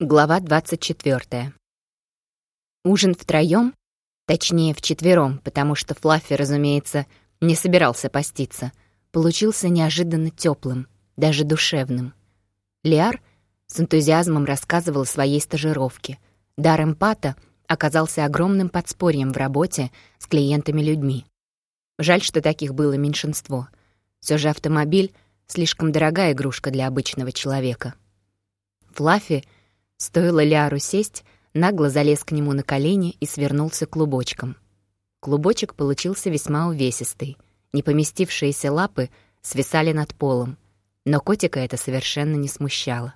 Глава 24. Ужин втроём, точнее, вчетвером, потому что Флаффи, разумеется, не собирался поститься, получился неожиданно тёплым, даже душевным. Лиар с энтузиазмом рассказывал о своей стажировке. Дар эмпата оказался огромным подспорьем в работе с клиентами-людьми. Жаль, что таких было меньшинство. Всё же автомобиль — слишком дорогая игрушка для обычного человека. Флаффи — Стоило Ляру сесть, нагло залез к нему на колени и свернулся клубочком. Клубочек получился весьма увесистый. Не поместившиеся лапы свисали над полом, но котика это совершенно не смущало.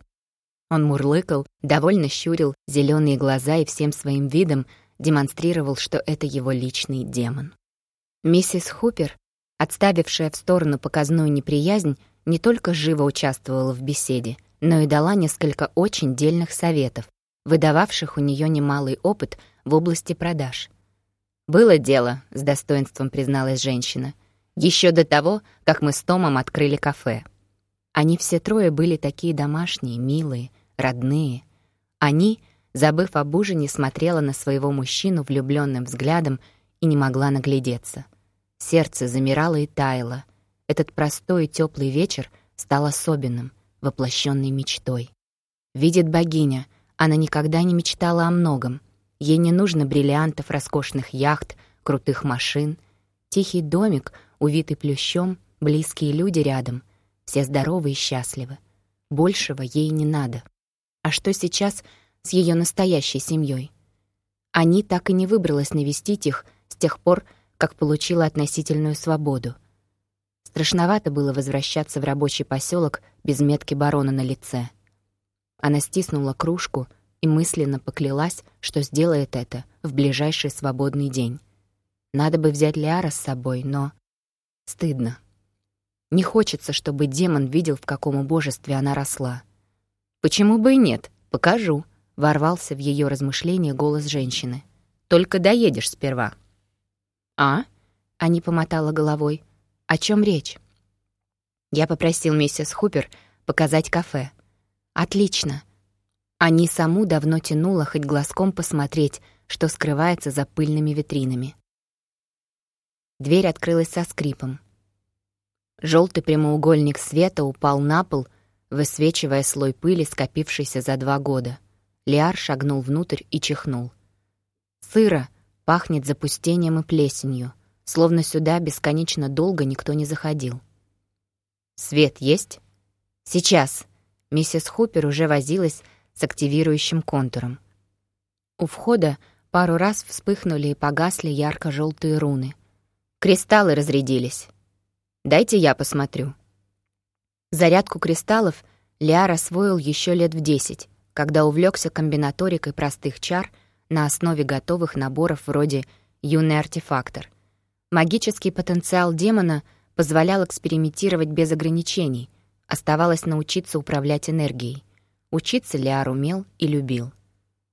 Он мурлыкал, довольно щурил зеленые глаза и всем своим видом демонстрировал, что это его личный демон. Миссис Хупер, отставившая в сторону показную неприязнь, не только живо участвовала в беседе — но и дала несколько очень дельных советов, выдававших у нее немалый опыт в области продаж. «Было дело», — с достоинством призналась женщина, еще до того, как мы с Томом открыли кафе. Они все трое были такие домашние, милые, родные. Они, забыв об ужине, смотрела на своего мужчину влюбленным взглядом и не могла наглядеться. Сердце замирало и таяло. Этот простой и теплый вечер стал особенным — воплощенной мечтой. Видит богиня, она никогда не мечтала о многом. Ей не нужно бриллиантов, роскошных яхт, крутых машин. Тихий домик, увитый плющом, близкие люди рядом. Все здоровы и счастливы. Большего ей не надо. А что сейчас с ее настоящей семьей? Они так и не выбралась навестить их с тех пор, как получила относительную свободу. Страшновато было возвращаться в рабочий поселок без метки барона на лице. Она стиснула кружку и мысленно поклялась, что сделает это в ближайший свободный день. Надо бы взять Лиара с собой, но... Стыдно. Не хочется, чтобы демон видел, в каком убожестве она росла. «Почему бы и нет? Покажу», — ворвался в ее размышления голос женщины. «Только доедешь сперва». «А?» — Ани помотала головой. О чем речь? Я попросил миссис Хупер показать кафе. Отлично. Ани саму давно тянула хоть глазком посмотреть, что скрывается за пыльными витринами. Дверь открылась со скрипом. Желтый прямоугольник света упал на пол, высвечивая слой пыли, скопившийся за два года. Лиар шагнул внутрь и чихнул. Сыро, пахнет запустением и плесенью — словно сюда бесконечно долго никто не заходил. «Свет есть?» «Сейчас». Миссис Хупер уже возилась с активирующим контуром. У входа пару раз вспыхнули и погасли ярко желтые руны. Кристаллы разрядились. «Дайте я посмотрю». Зарядку кристаллов Лиар освоил еще лет в десять, когда увлекся комбинаторикой простых чар на основе готовых наборов вроде «Юный артефактор», Магический потенциал демона позволял экспериментировать без ограничений. Оставалось научиться управлять энергией. Учиться Лиар умел и любил.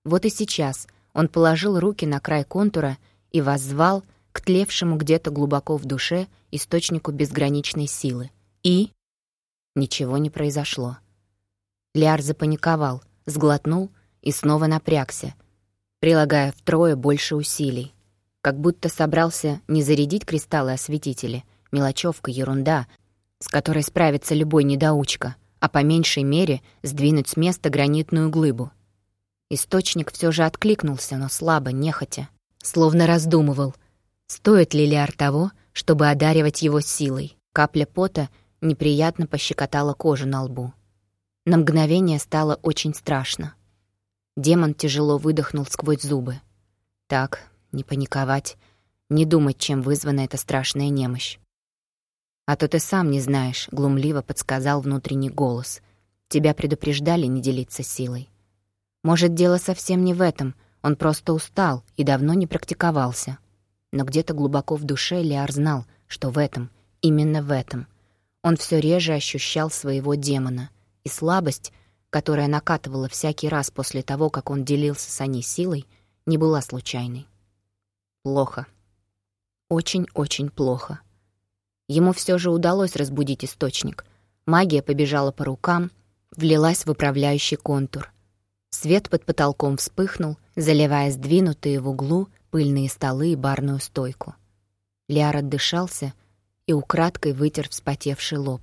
Вот и сейчас он положил руки на край контура и воззвал к тлевшему где-то глубоко в душе источнику безграничной силы. И... Ничего не произошло. Ляр запаниковал, сглотнул и снова напрягся, прилагая втрое больше усилий как будто собрался не зарядить кристаллы-осветители, мелочевка, ерунда, с которой справится любой недоучка, а по меньшей мере сдвинуть с места гранитную глыбу. Источник все же откликнулся, но слабо, нехотя, словно раздумывал, стоит ли Лиар того, чтобы одаривать его силой. Капля пота неприятно пощекотала кожу на лбу. На мгновение стало очень страшно. Демон тяжело выдохнул сквозь зубы. Так, не паниковать, не думать, чем вызвана эта страшная немощь. «А то ты сам не знаешь», — глумливо подсказал внутренний голос. «Тебя предупреждали не делиться силой». «Может, дело совсем не в этом, он просто устал и давно не практиковался». Но где-то глубоко в душе Лиар знал, что в этом, именно в этом, он все реже ощущал своего демона, и слабость, которая накатывала всякий раз после того, как он делился с Аней силой, не была случайной. Плохо. Очень-очень плохо. Ему все же удалось разбудить источник. Магия побежала по рукам, влилась в управляющий контур. Свет под потолком вспыхнул, заливая сдвинутые в углу пыльные столы и барную стойку. Лиар отдышался и украдкой вытер вспотевший лоб.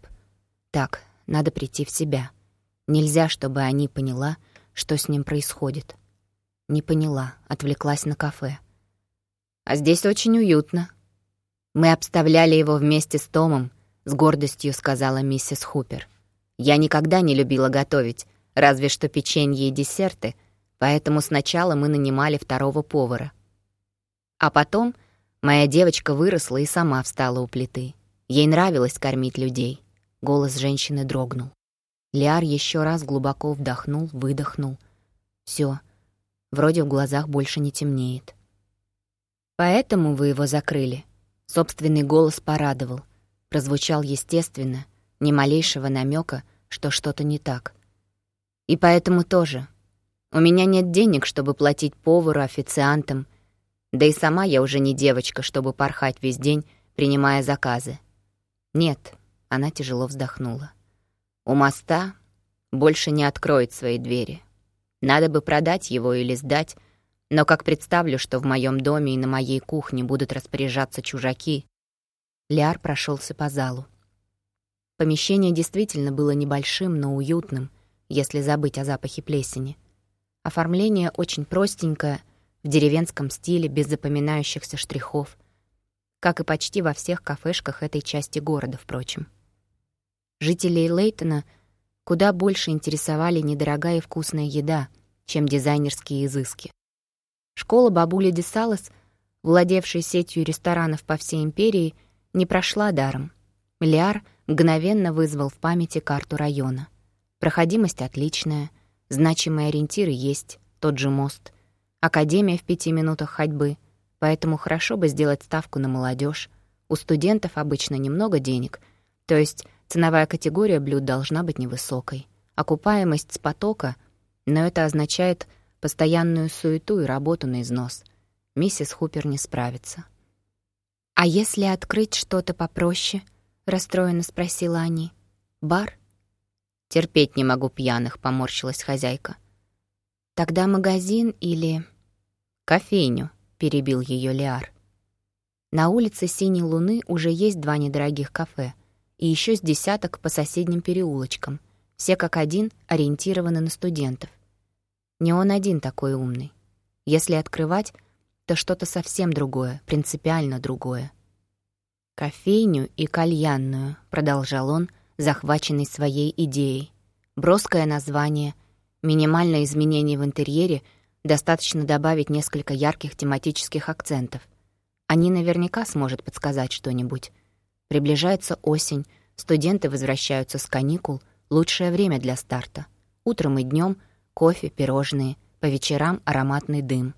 Так, надо прийти в себя. Нельзя, чтобы они поняла, что с ним происходит. Не поняла, отвлеклась на кафе. А здесь очень уютно. Мы обставляли его вместе с Томом, с гордостью сказала миссис Хупер. Я никогда не любила готовить, разве что печенье и десерты, поэтому сначала мы нанимали второго повара. А потом моя девочка выросла и сама встала у плиты. Ей нравилось кормить людей. Голос женщины дрогнул. Лиар еще раз глубоко вдохнул, выдохнул. Все, вроде в глазах больше не темнеет. «Поэтому вы его закрыли?» Собственный голос порадовал. Прозвучал естественно, ни малейшего намека, что что-то не так. «И поэтому тоже. У меня нет денег, чтобы платить повару, официантам, да и сама я уже не девочка, чтобы порхать весь день, принимая заказы. Нет, она тяжело вздохнула. У моста больше не откроет свои двери. Надо бы продать его или сдать, но как представлю, что в моем доме и на моей кухне будут распоряжаться чужаки... Ляр прошелся по залу. Помещение действительно было небольшим, но уютным, если забыть о запахе плесени. Оформление очень простенькое, в деревенском стиле, без запоминающихся штрихов, как и почти во всех кафешках этой части города, впрочем. Жителей Лейтона куда больше интересовали недорогая и вкусная еда, чем дизайнерские изыски. Школа бабули Десалос, владевшей сетью ресторанов по всей империи, не прошла даром. Лиар мгновенно вызвал в памяти карту района. Проходимость отличная, значимые ориентиры есть, тот же мост. Академия в пяти минутах ходьбы, поэтому хорошо бы сделать ставку на молодежь. У студентов обычно немного денег, то есть ценовая категория блюд должна быть невысокой. Окупаемость с потока, но это означает постоянную суету и работу на износ. Миссис Хупер не справится. «А если открыть что-то попроще?» — расстроенно спросила они. «Бар?» «Терпеть не могу пьяных», — поморщилась хозяйка. «Тогда магазин или...» «Кофейню», — перебил ее Лиар. На улице Синей Луны уже есть два недорогих кафе и еще с десяток по соседним переулочкам. Все как один ориентированы на студентов. Не он один такой умный. Если открывать, то что-то совсем другое, принципиально другое. «Кофейню и кальянную», — продолжал он, захваченный своей идеей. Броское название, минимальное изменение в интерьере, достаточно добавить несколько ярких тематических акцентов. Они наверняка сможет подсказать что-нибудь. Приближается осень, студенты возвращаются с каникул, лучшее время для старта. Утром и днем кофе, пирожные, по вечерам ароматный дым.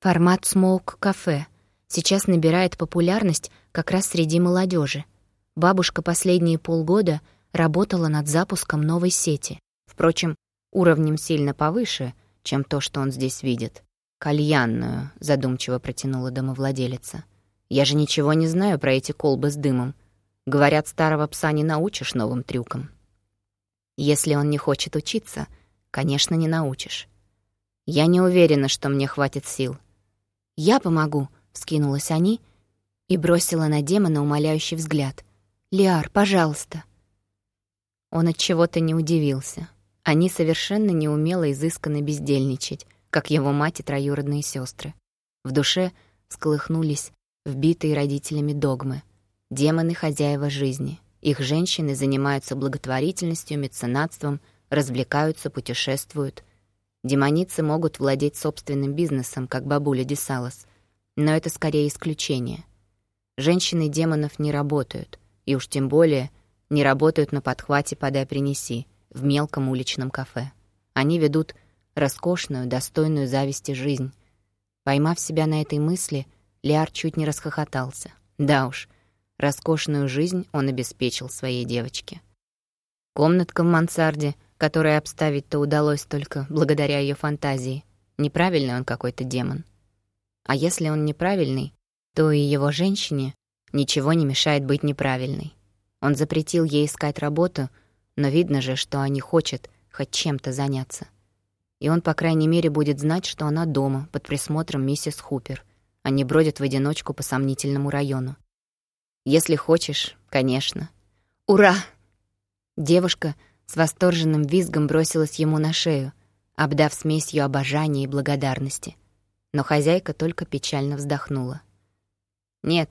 Формат смоук-кафе сейчас набирает популярность как раз среди молодежи. Бабушка последние полгода работала над запуском новой сети. Впрочем, уровнем сильно повыше, чем то, что он здесь видит. «Кальянную», — задумчиво протянула домовладелица. «Я же ничего не знаю про эти колбы с дымом. Говорят, старого пса не научишь новым трюкам». Если он не хочет учиться — конечно, не научишь. Я не уверена, что мне хватит сил. «Я помогу», — вскинулась они и бросила на демона умоляющий взгляд. «Лиар, пожалуйста». Он от чего-то не удивился. Они совершенно неумело изысканно бездельничать, как его мать и троюродные сестры. В душе сколыхнулись вбитые родителями догмы. Демоны — хозяева жизни. Их женщины занимаются благотворительностью, меценатством — развлекаются, путешествуют. Демоницы могут владеть собственным бизнесом, как бабуля Десалос, но это скорее исключение. Женщины демонов не работают, и уж тем более не работают на подхвате «подай-принеси» в мелком уличном кафе. Они ведут роскошную, достойную зависти жизнь. Поймав себя на этой мысли, Лиар чуть не расхохотался. Да уж, роскошную жизнь он обеспечил своей девочке. Комнатка в мансарде — которое обставить-то удалось только благодаря ее фантазии. Неправильный он какой-то демон. А если он неправильный, то и его женщине ничего не мешает быть неправильной. Он запретил ей искать работу, но видно же, что они хочет хоть чем-то заняться. и он, по крайней мере, будет знать, что она дома, под присмотром миссис Хупер, а не бродит в одиночку по сомнительному району. Если хочешь, конечно. Ура! Девушка с восторженным визгом бросилась ему на шею, обдав смесью обожания и благодарности. Но хозяйка только печально вздохнула. «Нет,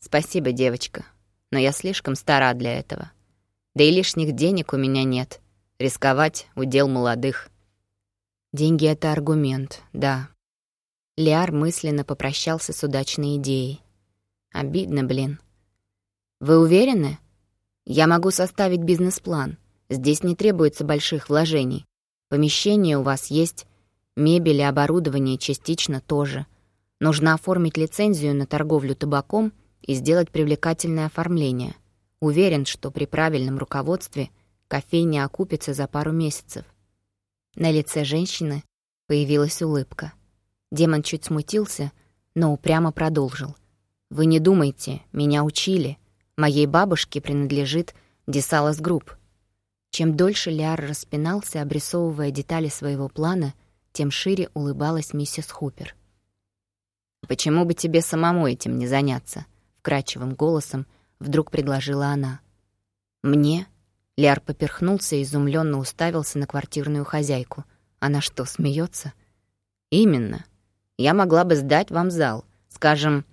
спасибо, девочка, но я слишком стара для этого. Да и лишних денег у меня нет. Рисковать — удел молодых». Деньги — это аргумент, да. Лиар мысленно попрощался с удачной идеей. Обидно, блин. Вы уверены? Я могу составить бизнес-план. Здесь не требуется больших вложений. Помещение у вас есть, мебель и оборудование частично тоже. Нужно оформить лицензию на торговлю табаком и сделать привлекательное оформление. Уверен, что при правильном руководстве кофейня окупится за пару месяцев. На лице женщины появилась улыбка. Демон чуть смутился, но упрямо продолжил. «Вы не думайте, меня учили. Моей бабушке принадлежит Десалас Групп». Чем дольше Ляр распинался, обрисовывая детали своего плана, тем шире улыбалась миссис Хупер. «Почему бы тебе самому этим не заняться?» — вкрадчивым голосом вдруг предложила она. «Мне?» Ляр поперхнулся и изумленно уставился на квартирную хозяйку. Она что, смеется? «Именно. Я могла бы сдать вам зал, скажем,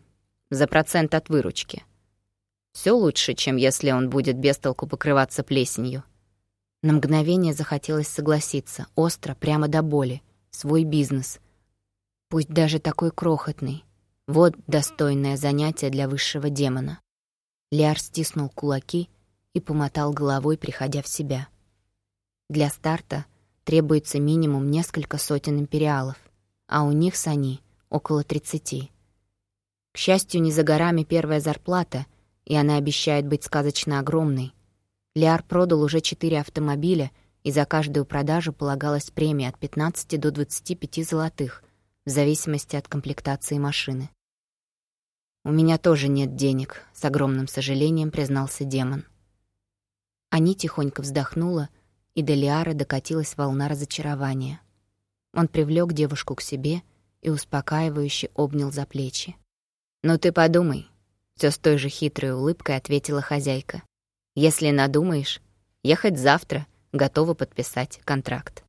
за процент от выручки. Все лучше, чем если он будет без толку покрываться плесенью». На мгновение захотелось согласиться, остро, прямо до боли. Свой бизнес. Пусть даже такой крохотный. Вот достойное занятие для высшего демона. Ляр стиснул кулаки — и помотал головой, приходя в себя. Для старта требуется минимум несколько сотен империалов, а у них с они около тридцати. К счастью, не за горами первая зарплата, и она обещает быть сказочно огромной. Лиар продал уже четыре автомобиля, и за каждую продажу полагалась премия от 15 до 25 золотых, в зависимости от комплектации машины. «У меня тоже нет денег», — с огромным сожалением признался демон. Ани тихонько вздохнула, и до Лиары докатилась волна разочарования. Он привлёк девушку к себе и успокаивающе обнял за плечи. «Ну ты подумай», — всё с той же хитрой улыбкой ответила хозяйка. «Если надумаешь, ехать завтра, готова подписать контракт».